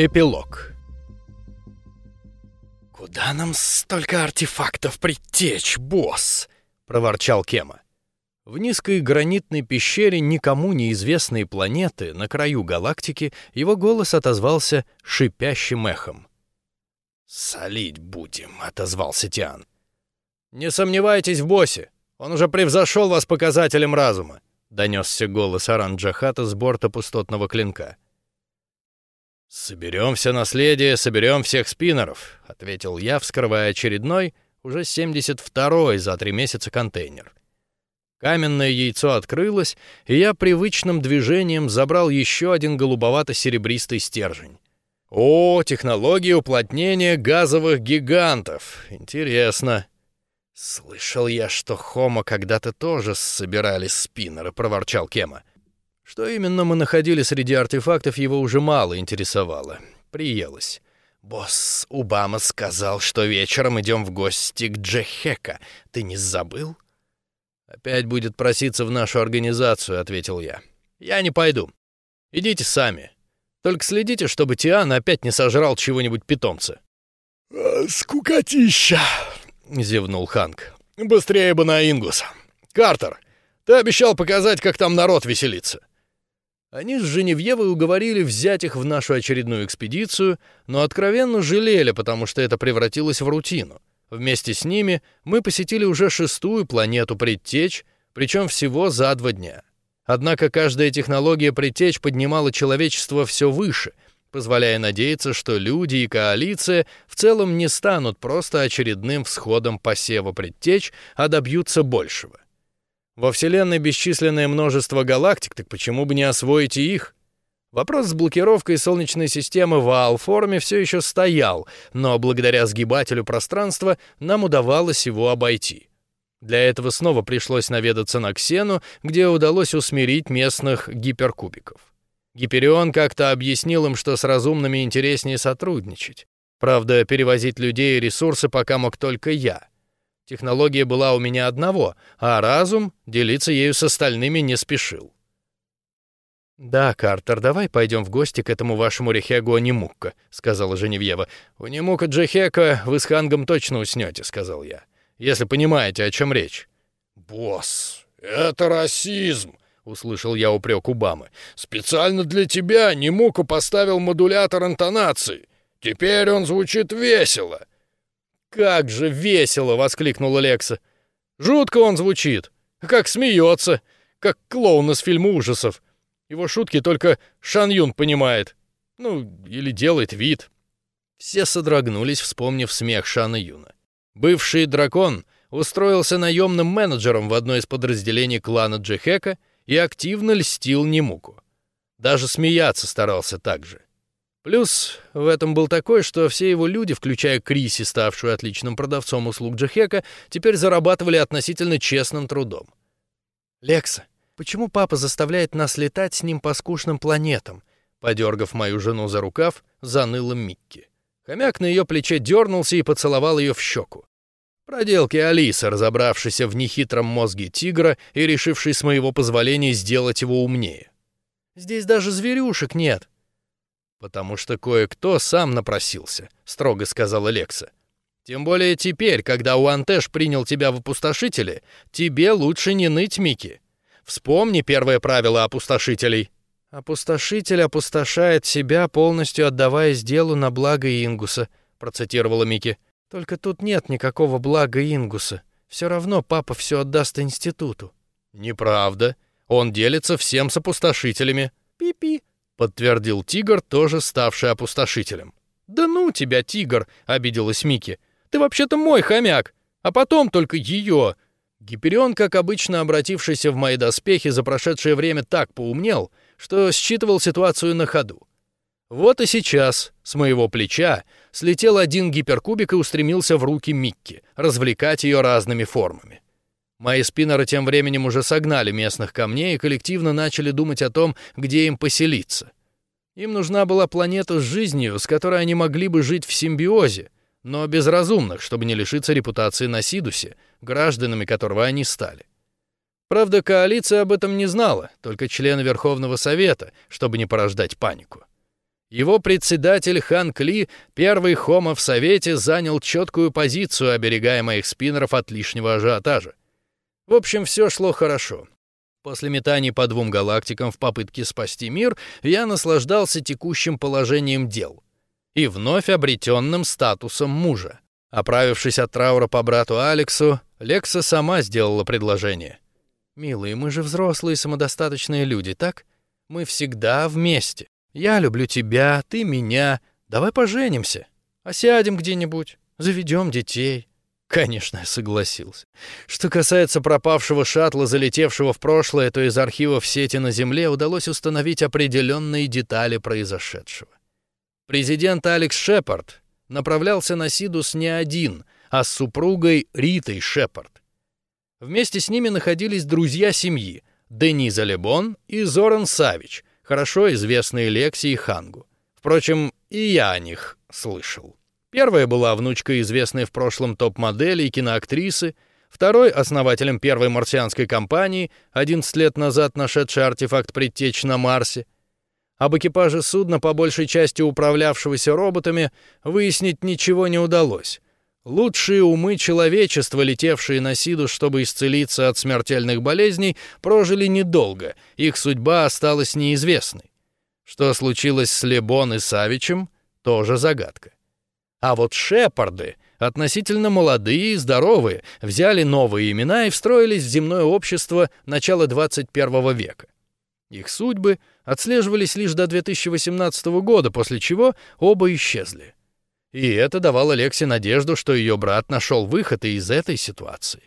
Эпилог «Куда нам столько артефактов притечь, босс?» — проворчал Кема. В низкой гранитной пещере никому неизвестной планеты на краю галактики его голос отозвался шипящим эхом. «Солить будем», — отозвался Тиан. «Не сомневайтесь в боссе, он уже превзошел вас показателем разума», — донесся голос Аранджахата с борта пустотного клинка. «Соберем все наследие, соберем всех спиннеров», — ответил я, вскрывая очередной, уже 72-й за три месяца контейнер. Каменное яйцо открылось, и я привычным движением забрал еще один голубовато-серебристый стержень. О, технология уплотнения газовых гигантов. Интересно. Слышал я, что Хомо когда-то тоже собирали спиннеры, проворчал Кема. Что именно мы находили среди артефактов, его уже мало интересовало. Приелось. «Босс Убама сказал, что вечером идем в гости к Джехека. Ты не забыл?» «Опять будет проситься в нашу организацию», — ответил я. «Я не пойду. Идите сами. Только следите, чтобы Тиан опять не сожрал чего-нибудь питомца». «А, «Скукотища!» — зевнул Ханк. «Быстрее бы на Ингус. Картер, ты обещал показать, как там народ веселится». Они с Женевьевой уговорили взять их в нашу очередную экспедицию, но откровенно жалели, потому что это превратилось в рутину. Вместе с ними мы посетили уже шестую планету Предтеч, причем всего за два дня. Однако каждая технология Предтеч поднимала человечество все выше, позволяя надеяться, что люди и коалиция в целом не станут просто очередным всходом посева Предтеч, а добьются большего. Во Вселенной бесчисленное множество галактик, так почему бы не освоить и их? Вопрос с блокировкой Солнечной системы в ААЛ-форме все еще стоял, но благодаря сгибателю пространства нам удавалось его обойти. Для этого снова пришлось наведаться на Ксену, где удалось усмирить местных гиперкубиков. Гиперион как-то объяснил им, что с разумными интереснее сотрудничать. Правда, перевозить людей и ресурсы пока мог только я — Технология была у меня одного, а разум делиться ею с остальными не спешил. «Да, Картер, давай пойдем в гости к этому вашему Рехегу Анимукка», — сказала Женевьева. «У Немука Джехека вы с Хангом точно уснете», — сказал я. «Если понимаете, о чем речь». «Босс, это расизм», — услышал я упрек Убамы. «Специально для тебя Немука поставил модулятор интонации. Теперь он звучит весело». «Как же весело!» — воскликнула Лекса. «Жутко он звучит! Как смеется! Как клоун из фильма ужасов! Его шутки только Шан Юн понимает. Ну, или делает вид». Все содрогнулись, вспомнив смех Шана Юна. Бывший дракон устроился наемным менеджером в одно из подразделений клана Джехека и активно льстил Немуку. Даже смеяться старался так же. Плюс в этом был такой, что все его люди, включая Криси, ставшую отличным продавцом услуг Джехека, теперь зарабатывали относительно честным трудом. «Лекса, почему папа заставляет нас летать с ним по скучным планетам?» Подергав мою жену за рукав, заныла Микки. Хомяк на ее плече дернулся и поцеловал ее в щеку. Проделки Алисы, разобравшейся в нехитром мозге тигра и решившей с моего позволения сделать его умнее. «Здесь даже зверюшек нет», «Потому что кое-кто сам напросился», — строго сказала Лекса. «Тем более теперь, когда Уантеш принял тебя в опустошители, тебе лучше не ныть, Мики. Вспомни первое правило опустошителей». «Опустошитель опустошает себя, полностью отдаваясь делу на благо Ингуса», — процитировала Мики. «Только тут нет никакого блага Ингуса. Все равно папа все отдаст институту». «Неправда. Он делится всем с опустошителями». «Пи-пи», подтвердил тигр, тоже ставший опустошителем. Да ну тебя, тигр, обиделась Мики. Ты вообще-то мой хомяк, а потом только ее. Гиперион, как обычно обратившийся в мои доспехи за прошедшее время, так поумнел, что считывал ситуацию на ходу. Вот и сейчас с моего плеча слетел один гиперкубик и устремился в руки Микки, развлекать ее разными формами. Мои спиннеры тем временем уже согнали местных камней и коллективно начали думать о том, где им поселиться. Им нужна была планета с жизнью, с которой они могли бы жить в симбиозе, но без разумных, чтобы не лишиться репутации на Сидусе, гражданами которого они стали. Правда, коалиция об этом не знала, только члены Верховного Совета, чтобы не порождать панику. Его председатель Хан Кли, первый хомо в Совете, занял четкую позицию, оберегая моих спиннеров от лишнего ажиотажа. В общем, все шло хорошо. После метаний по двум галактикам в попытке спасти мир, я наслаждался текущим положением дел и вновь обретенным статусом мужа. Оправившись от траура по брату Алексу, Лекса сама сделала предложение. «Милые, мы же взрослые самодостаточные люди, так? Мы всегда вместе. Я люблю тебя, ты меня. Давай поженимся. Осядем где-нибудь, заведем детей. Конечно, согласился. Что касается пропавшего шаттла, залетевшего в прошлое, то из архивов сети на Земле удалось установить определенные детали произошедшего. Президент Алекс Шепард направлялся на Сидус не один, а с супругой Ритой Шепард. Вместе с ними находились друзья семьи Дениза Лебон и Зоран Савич, хорошо известные Лекси и Хангу. Впрочем, и я о них слышал. Первая была внучкой известной в прошлом топ-модели и киноактрисы, второй — основателем первой марсианской компании, 11 лет назад нашедший артефакт предтеч на Марсе. Об экипаже судна, по большей части управлявшегося роботами, выяснить ничего не удалось. Лучшие умы человечества, летевшие на Сиду, чтобы исцелиться от смертельных болезней, прожили недолго, их судьба осталась неизвестной. Что случилось с Лебон и Савичем, тоже загадка. А вот Шепарды, относительно молодые и здоровые, взяли новые имена и встроились в земное общество начала 21 века. Их судьбы отслеживались лишь до 2018 года, после чего оба исчезли. И это давало Лексе надежду, что ее брат нашел выход из этой ситуации.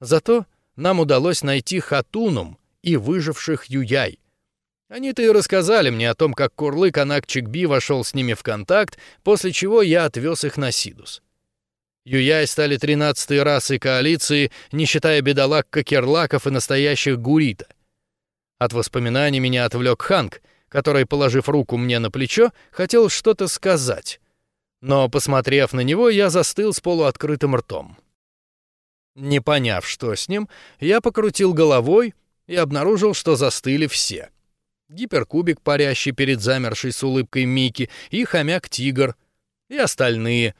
Зато нам удалось найти Хатунум и выживших Юяй. Они-то и рассказали мне о том, как Курлык Анак Чикби вошел с ними в контакт, после чего я отвез их на Сидус. Юяй стали тринадцатой расой коалиции, не считая бедолаг Кокерлаков и настоящих Гурита. От воспоминаний меня отвлек Ханк, который, положив руку мне на плечо, хотел что-то сказать, но, посмотрев на него, я застыл с полуоткрытым ртом. Не поняв, что с ним, я покрутил головой и обнаружил, что застыли все. Гиперкубик, парящий перед замершей с улыбкой Мики, и хомяк-тигр, и остальные.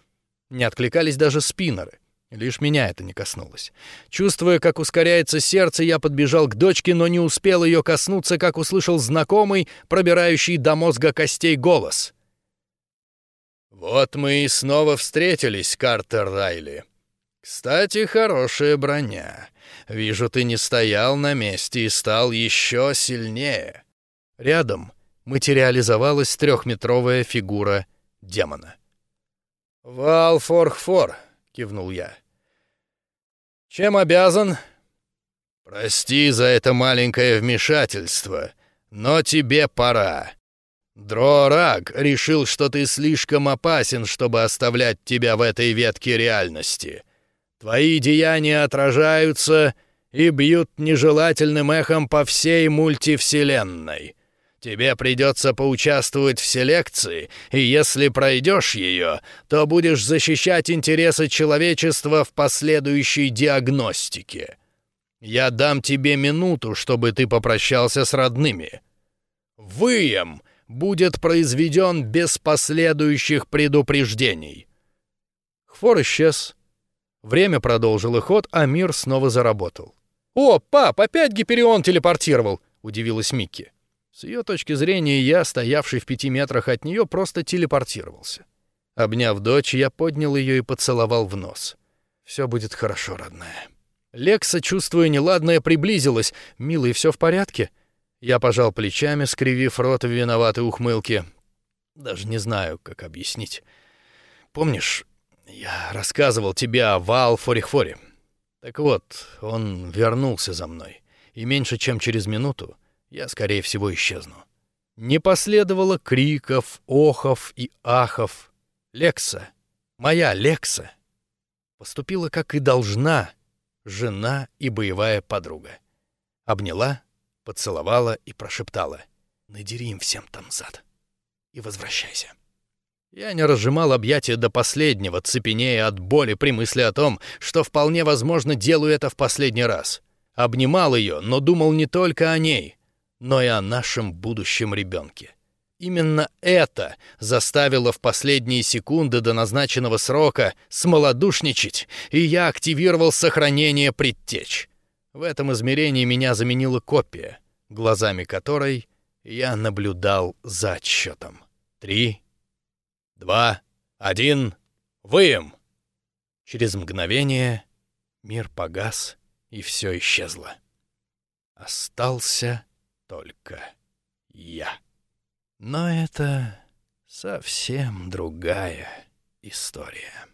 Не откликались даже спиннеры. Лишь меня это не коснулось. Чувствуя, как ускоряется сердце, я подбежал к дочке, но не успел ее коснуться, как услышал знакомый, пробирающий до мозга костей голос. «Вот мы и снова встретились, Картер Райли. Кстати, хорошая броня. Вижу, ты не стоял на месте и стал еще сильнее». Рядом материализовалась трехметровая фигура демона. «Валфорхфор», — кивнул я. «Чем обязан?» «Прости за это маленькое вмешательство, но тебе пора. Дрораг решил, что ты слишком опасен, чтобы оставлять тебя в этой ветке реальности. Твои деяния отражаются и бьют нежелательным эхом по всей мультивселенной. Тебе придется поучаствовать в селекции, и если пройдешь ее, то будешь защищать интересы человечества в последующей диагностике. Я дам тебе минуту, чтобы ты попрощался с родными. Выем будет произведен без последующих предупреждений. Хвор исчез. Время продолжило ход, а мир снова заработал. «О, пап, опять Гиперион телепортировал!» — удивилась Микки. С ее точки зрения, я, стоявший в пяти метрах от нее, просто телепортировался. Обняв дочь, я поднял ее и поцеловал в нос. «Все будет хорошо, родная». Лекса, чувствуя неладное, приблизилась. «Милый, все в порядке?» Я пожал плечами, скривив рот в виноватой ухмылке. Даже не знаю, как объяснить. Помнишь, я рассказывал тебе о Вал Форихфоре? Так вот, он вернулся за мной, и меньше чем через минуту я, скорее всего, исчезну. Не последовало криков, охов и ахов. Лекса, моя Лекса, поступила, как и должна, жена и боевая подруга. Обняла, поцеловала и прошептала «Надери им всем там зад и возвращайся». Я не разжимал объятия до последнего, цепенея от боли при мысли о том, что вполне возможно делаю это в последний раз. Обнимал ее, но думал не только о ней, но и о нашем будущем ребенке. Именно это заставило в последние секунды до назначенного срока смолодушничать, и я активировал сохранение предтеч. В этом измерении меня заменила копия, глазами которой я наблюдал за отсчетом. Три, два, один, выем! Через мгновение мир погас, и все исчезло. Остался только я. Но это совсем другая история.